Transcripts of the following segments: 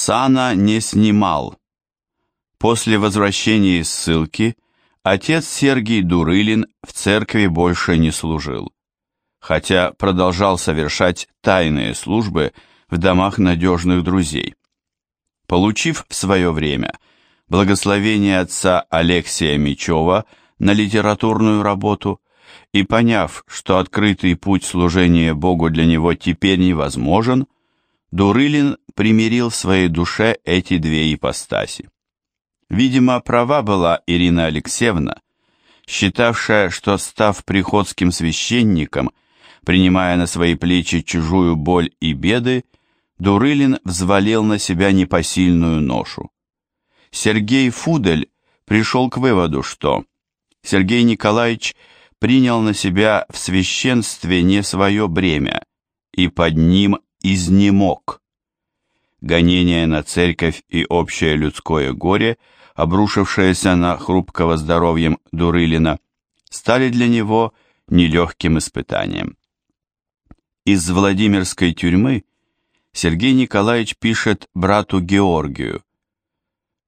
Сана не снимал. После возвращения из ссылки отец Сергий Дурылин в церкви больше не служил, хотя продолжал совершать тайные службы в домах надежных друзей. Получив в свое время благословение отца Алексия Мечева на литературную работу и поняв, что открытый путь служения Богу для него теперь невозможен, Дурылин примирил в своей душе эти две ипостаси. Видимо, права была Ирина Алексеевна, считавшая, что, став приходским священником, принимая на свои плечи чужую боль и беды, Дурылин взвалил на себя непосильную ношу. Сергей Фудель пришел к выводу, что Сергей Николаевич принял на себя в священстве не свое бремя и под ним изнемог. Гонение на церковь и общее людское горе, обрушившееся на хрупкого здоровьем Дурылина, стали для него нелегким испытанием. Из Владимирской тюрьмы Сергей Николаевич пишет брату Георгию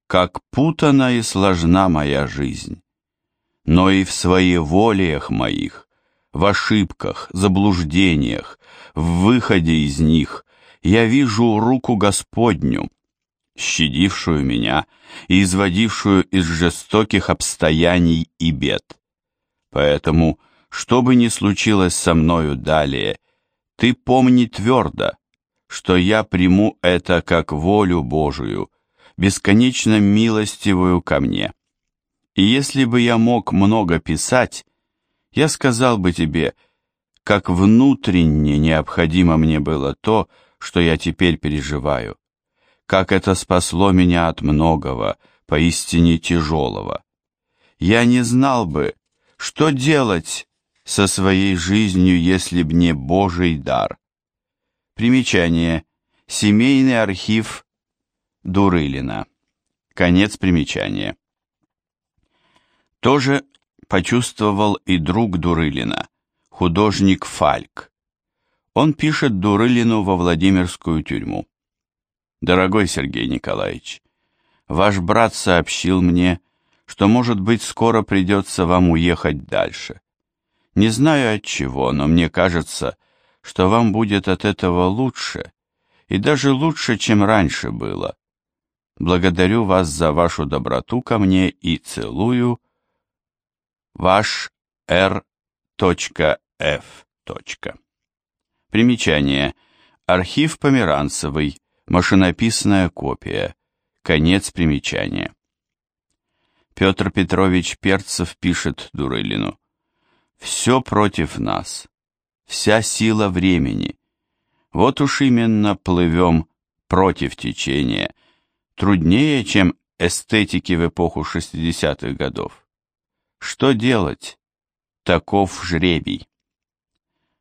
«Как путана и сложна моя жизнь, но и в своеволиях моих, в ошибках, заблуждениях, в выходе из них я вижу руку Господню, щадившую меня и изводившую из жестоких обстояний и бед. Поэтому, что бы ни случилось со мною далее, ты помни твердо, что я приму это как волю Божию, бесконечно милостивую ко мне. И если бы я мог много писать, я сказал бы тебе, как внутренне необходимо мне было то, что я теперь переживаю, как это спасло меня от многого, поистине тяжелого. Я не знал бы, что делать со своей жизнью, если б не Божий дар. Примечание. Семейный архив Дурылина. Конец примечания. Тоже почувствовал и друг Дурылина, художник Фальк. Он пишет Дурылину во Владимирскую тюрьму. «Дорогой Сергей Николаевич, ваш брат сообщил мне, что, может быть, скоро придется вам уехать дальше. Не знаю от чего, но мне кажется, что вам будет от этого лучше, и даже лучше, чем раньше было. Благодарю вас за вашу доброту ко мне и целую, Ваш Р.Ф. Примечание. Архив Померанцевый. Машинописная копия. Конец примечания. Петр Петрович Перцев пишет Дурылину. «Все против нас. Вся сила времени. Вот уж именно плывем против течения. Труднее, чем эстетики в эпоху 60-х годов. Что делать? Таков жребий.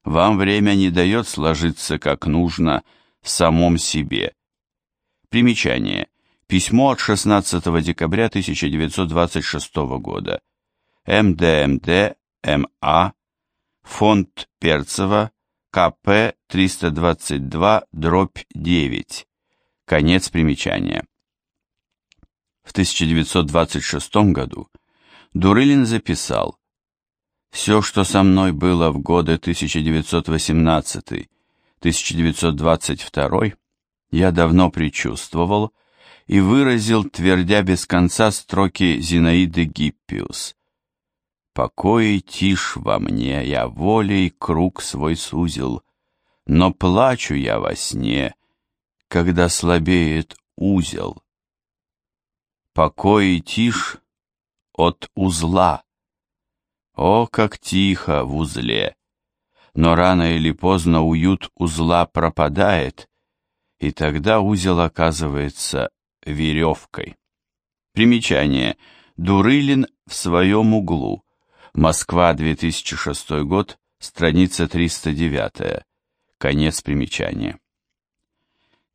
Вам время не дает сложиться как нужно в самом себе. Примечание. Письмо от 16 декабря 1926 года. МДМД МА. Фонд Перцева. КП 322 дробь 9. Конец примечания. В 1926 году Дурылин записал «Все, что со мной было в годы 1918-1922, я давно предчувствовал и выразил, твердя без конца строки Зинаиды Гиппиус. «Покой и тишь во мне, я волей круг свой сузил, но плачу я во сне, когда слабеет узел». Покой и тишь от узла. О, как тихо в узле! Но рано или поздно уют узла пропадает, и тогда узел оказывается веревкой. Примечание. Дурылин в своем углу. Москва, 2006 год, страница 309. Конец примечания.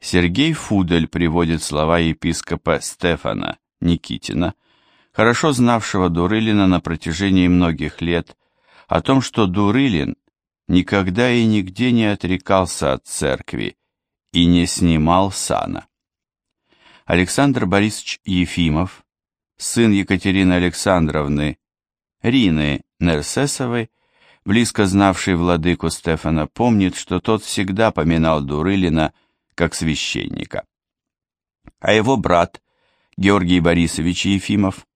Сергей Фудель приводит слова епископа Стефана Никитина хорошо знавшего Дурылина на протяжении многих лет, о том, что Дурылин никогда и нигде не отрекался от церкви и не снимал сана. Александр Борисович Ефимов, сын Екатерины Александровны, Рины Нерсесовой, близко знавший владыку Стефана, помнит, что тот всегда поминал Дурылина как священника. А его брат, Георгий Борисович Ефимов,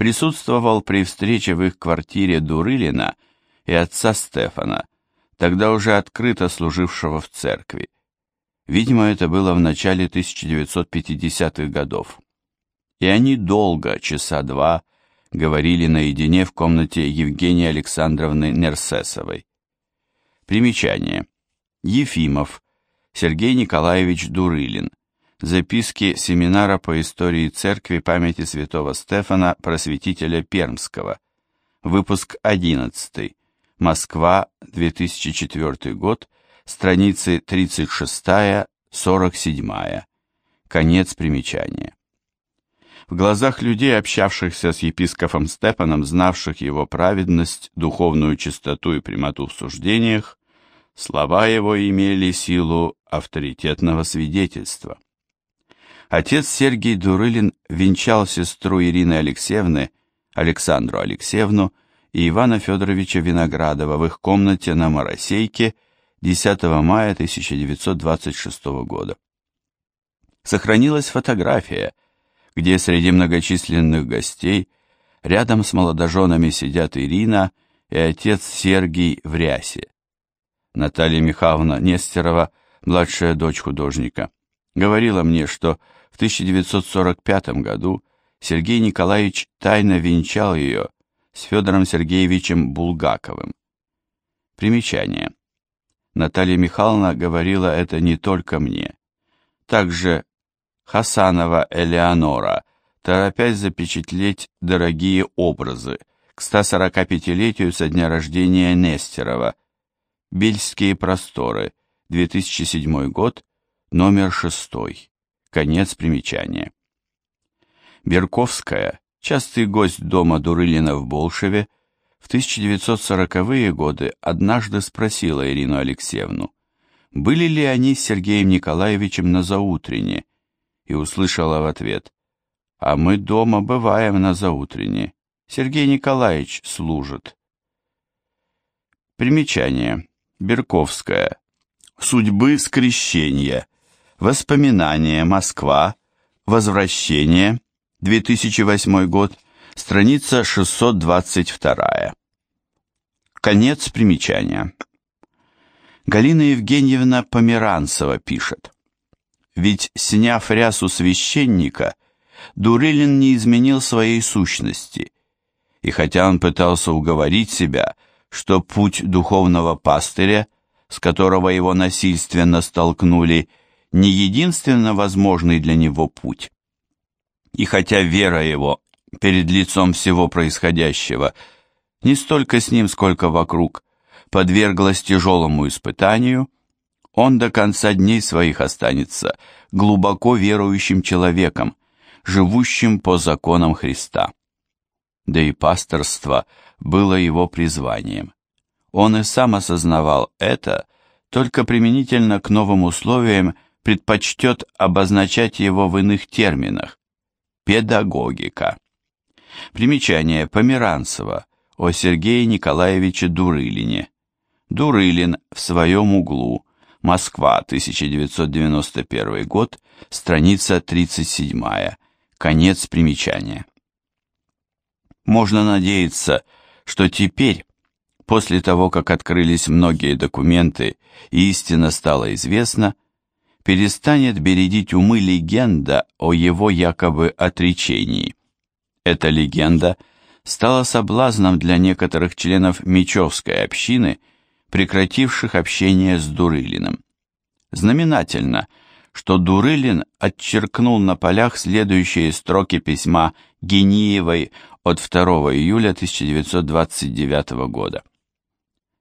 присутствовал при встрече в их квартире Дурылина и отца Стефана, тогда уже открыто служившего в церкви. Видимо, это было в начале 1950-х годов. И они долго, часа два, говорили наедине в комнате Евгении Александровны Нерсесовой. Примечание. Ефимов Сергей Николаевич Дурылин. Записки семинара по истории церкви памяти святого Стефана Просветителя Пермского. Выпуск 11. Москва, 2004 год. Страницы 36-47. Конец примечания. В глазах людей, общавшихся с епискофом Стефаном, знавших его праведность, духовную чистоту и прямоту в суждениях, слова его имели силу авторитетного свидетельства. Отец Сергей Дурылин венчал сестру Ирины Алексеевны, Александру Алексеевну и Ивана Федоровича Виноградова в их комнате на Моросейке 10 мая 1926 года. Сохранилась фотография – где среди многочисленных гостей рядом с молодоженами сидят Ирина и отец Сергий в рясе. Наталья Михайловна Нестерова, младшая дочь художника, говорила мне, что в 1945 году Сергей Николаевич тайно венчал ее с Федором Сергеевичем Булгаковым. Примечание. Наталья Михайловна говорила это не только мне. Также Хасанова Элеонора, торопясь запечатлеть дорогие образы к 145-летию со дня рождения Нестерова. Бельские просторы, 2007 год, номер 6. Конец примечания. Берковская, частый гость дома Дурылина в Болшеве, в 1940-е годы однажды спросила Ирину Алексеевну, были ли они с Сергеем Николаевичем на заутрене, и услышала в ответ, «А мы дома бываем на заутрене. Сергей Николаевич служит». Примечание. Берковская. Судьбы скрещения. Воспоминания. Москва. Возвращение. 2008 год. Страница 622. Конец примечания. Галина Евгеньевна Померанцева пишет. Ведь, сняв рясу священника, Дурылин не изменил своей сущности. И хотя он пытался уговорить себя, что путь духовного пастыря, с которого его насильственно столкнули, не единственно возможный для него путь. И хотя вера его перед лицом всего происходящего не столько с ним, сколько вокруг, подверглась тяжелому испытанию – он до конца дней своих останется глубоко верующим человеком, живущим по законам Христа. Да и пасторство было его призванием. Он и сам осознавал это, только применительно к новым условиям предпочтет обозначать его в иных терминах. Педагогика. Примечание Померанцева о Сергее Николаевиче Дурылине. Дурылин в своем углу – Москва, 1991 год, страница 37, конец примечания. Можно надеяться, что теперь, после того, как открылись многие документы и истина стала известна, перестанет бередить умы легенда о его якобы отречении. Эта легенда стала соблазном для некоторых членов Мечевской общины – прекративших общение с Дурылиным. Знаменательно, что Дурылин отчеркнул на полях следующие строки письма Гениевой от 2 июля 1929 года.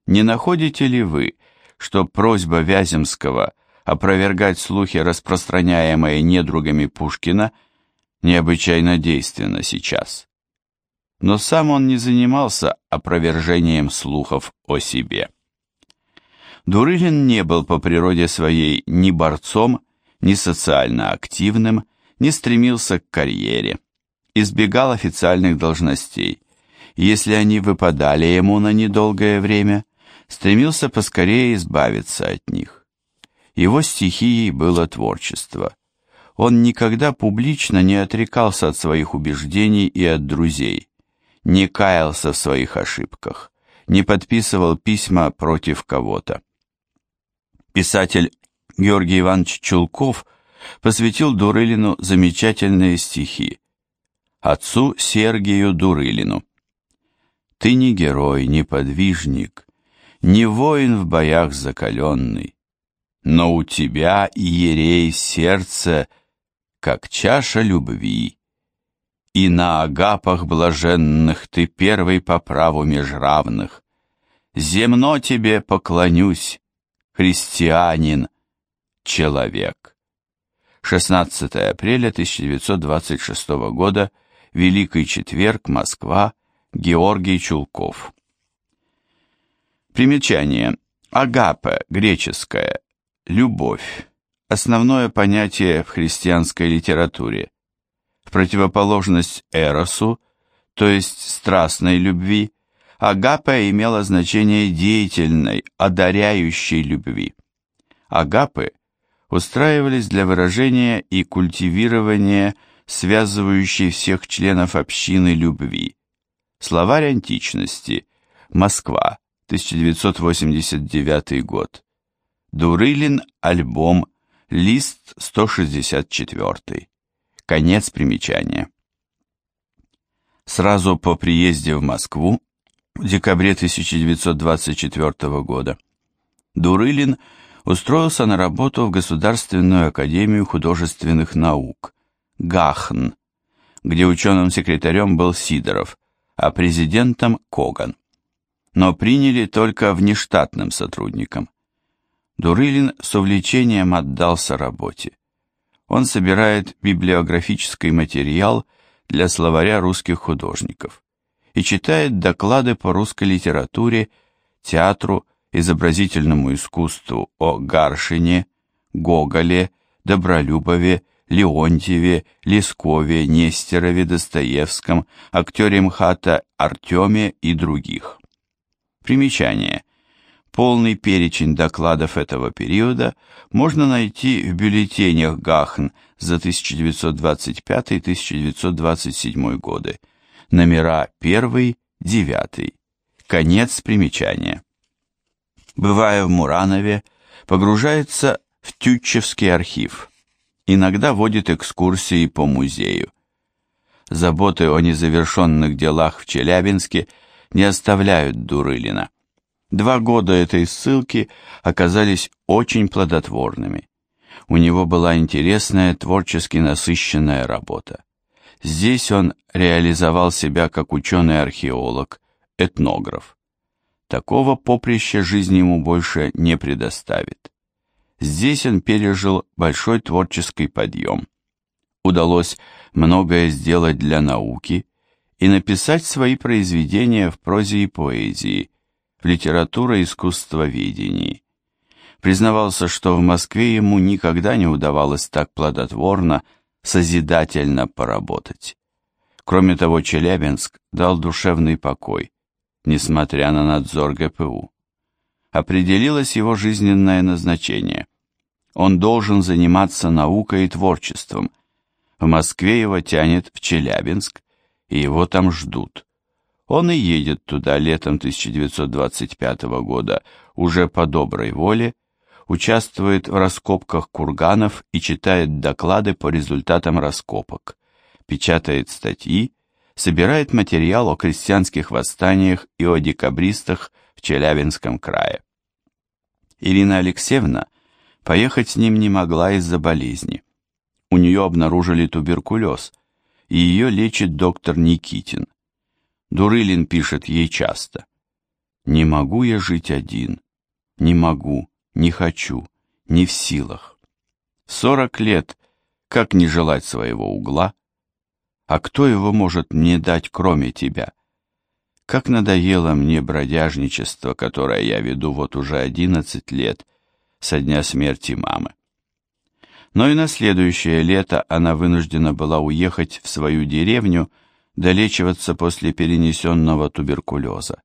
Не находите ли вы, что просьба Вяземского опровергать слухи, распространяемые недругами Пушкина, необычайно действенна сейчас? Но сам он не занимался опровержением слухов о себе. Дурылин не был по природе своей ни борцом, ни социально активным, не стремился к карьере, избегал официальных должностей. Если они выпадали ему на недолгое время, стремился поскорее избавиться от них. Его стихией было творчество. Он никогда публично не отрекался от своих убеждений и от друзей, не каялся в своих ошибках, не подписывал письма против кого-то. Писатель Георгий Иванович Чулков посвятил Дурылину замечательные стихи. Отцу Сергию Дурылину. «Ты не герой, не подвижник, не воин в боях закаленный, но у тебя, иерей, сердце, как чаша любви, и на агапах блаженных ты первый по праву меж равных. Земно тебе поклонюсь, христианин, человек. 16 апреля 1926 года, Великий четверг, Москва, Георгий Чулков. Примечание. Агапе, греческое, любовь. Основное понятие в христианской литературе. В противоположность эросу, то есть страстной любви, Агапе имела значение деятельной, одаряющей любви. Агапы устраивались для выражения и культивирования связывающей всех членов общины любви. Словарь античности. Москва, 1989 год. Дурылин, альбом, лист 164. Конец примечания. Сразу по приезде в Москву в декабре 1924 года Дурылин устроился на работу в Государственную академию художественных наук, ГАХН, где ученым-секретарем был Сидоров, а президентом Коган. Но приняли только внештатным сотрудникам. Дурылин с увлечением отдался работе. Он собирает библиографический материал для словаря русских художников и читает доклады по русской литературе, театру, изобразительному искусству о Гаршине, Гоголе, Добролюбове, Леонтьеве, Лескове, Нестерове, Достоевском, актере МХАТа Артеме и других. Примечание. Полный перечень докладов этого периода можно найти в бюллетенях ГАХН за 1925-1927 годы, номера 1-9. Конец примечания. Бывая в Муранове, погружается в Тютчевский архив. Иногда водит экскурсии по музею. Заботы о незавершенных делах в Челябинске не оставляют Дурылина. Два года этой ссылки оказались очень плодотворными. У него была интересная, творчески насыщенная работа. Здесь он реализовал себя как ученый-археолог, этнограф. Такого поприща жизнь ему больше не предоставит. Здесь он пережил большой творческий подъем. Удалось многое сделать для науки и написать свои произведения в прозе и поэзии, в литература и искусствоведении. Признавался, что в Москве ему никогда не удавалось так плодотворно созидательно поработать. Кроме того, Челябинск дал душевный покой, несмотря на надзор ГПУ. Определилось его жизненное назначение. Он должен заниматься наукой и творчеством. В Москве его тянет в Челябинск, и его там ждут. Он и едет туда летом 1925 года уже по доброй воле, участвует в раскопках курганов и читает доклады по результатам раскопок, печатает статьи, собирает материал о крестьянских восстаниях и о декабристах в Челябинском крае. Ирина Алексеевна поехать с ним не могла из-за болезни. У нее обнаружили туберкулез, и ее лечит доктор Никитин. Дурылин пишет ей часто. «Не могу я жить один, не могу, не хочу, не в силах. Сорок лет, как не желать своего угла? А кто его может мне дать, кроме тебя? Как надоело мне бродяжничество, которое я веду вот уже одиннадцать лет, со дня смерти мамы. но и на следующее лето она вынуждена была уехать в свою деревню долечиваться после перенесенного туберкулеза.